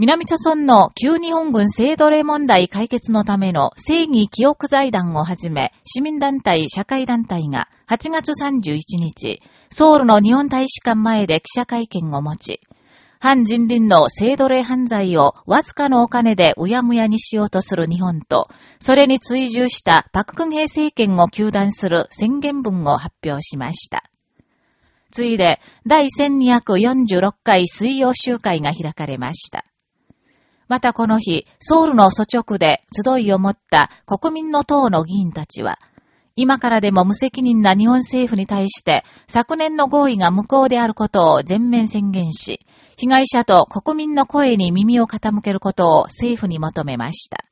南朝村の旧日本軍性奴隷問題解決のための正義記憶財団をはじめ、市民団体、社会団体が8月31日、ソウルの日本大使館前で記者会見を持ち、反人倫の性奴隷犯罪をわずかのお金でうやむやにしようとする日本と、それに追従したパククンヘ政権を求断する宣言文を発表しました。ついで、第1246回水曜集会が開かれました。またこの日、ソウルの祖直で集いを持った国民の党の議員たちは、今からでも無責任な日本政府に対して昨年の合意が無効であることを全面宣言し、被害者と国民の声に耳を傾けることを政府に求めました。